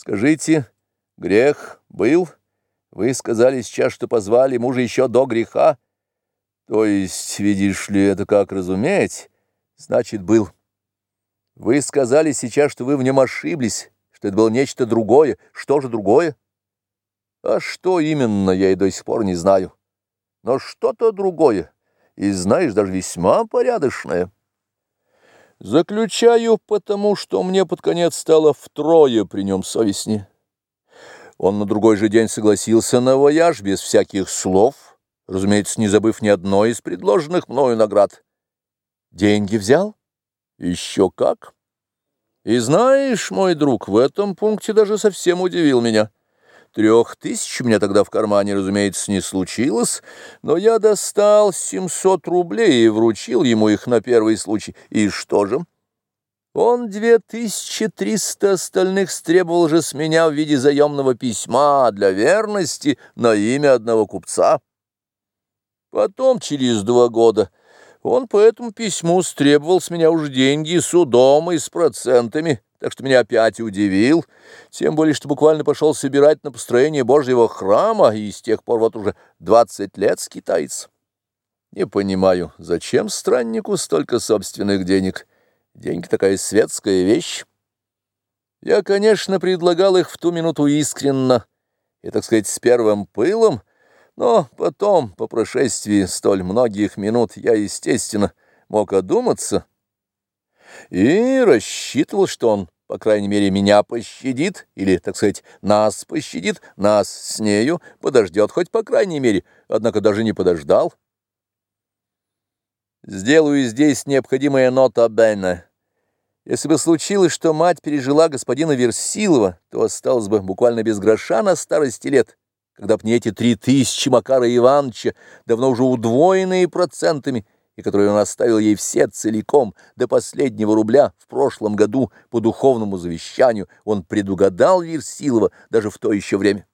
Скажите, грех был? Вы сказали сейчас, что позвали мужа еще до греха. То есть, видишь ли, это как разуметь? Значит, был. Вы сказали сейчас, что вы в нем ошиблись, что это было нечто другое. Что же другое? А что именно, я и до сих пор не знаю. Но что-то другое. И знаешь, даже весьма порядочное. Заключаю, потому что мне под конец стало втрое при нем совестнее. Он на другой же день согласился на вояж без всяких слов, разумеется, не забыв ни одной из предложенных мною наград. Деньги взял? Еще как. И знаешь, мой друг, в этом пункте даже совсем удивил меня. Трех тысяч у меня тогда в кармане, разумеется, не случилось, но я достал 700 рублей и вручил ему их на первый случай. И что же? Он 2300 остальных стребовал же с меня в виде заемного письма для верности на имя одного купца. Потом, через два года, он по этому письму стребовал с меня уж деньги судом и с процентами, так что меня опять удивил, тем более, что буквально пошел собирать на построение Божьего храма, и с тех пор вот уже 20 лет скитается. Не понимаю, зачем страннику столько собственных денег? Деньги такая светская вещь. Я, конечно, предлагал их в ту минуту искренно и, так сказать, с первым пылом, но потом, по прошествии столь многих минут, я, естественно, мог одуматься и рассчитывал, что он, по крайней мере, меня пощадит, или, так сказать, нас пощадит, нас с нею подождет хоть по крайней мере, однако даже не подождал. Сделаю здесь необходимое нота Бена. Если бы случилось, что мать пережила господина Версилова, то осталось бы буквально без гроша на старости лет, когда б не эти три тысячи Макара Ивановича, давно уже удвоенные процентами, и которые он оставил ей все целиком, до последнего рубля в прошлом году по духовному завещанию, он предугадал Версилова даже в то еще время.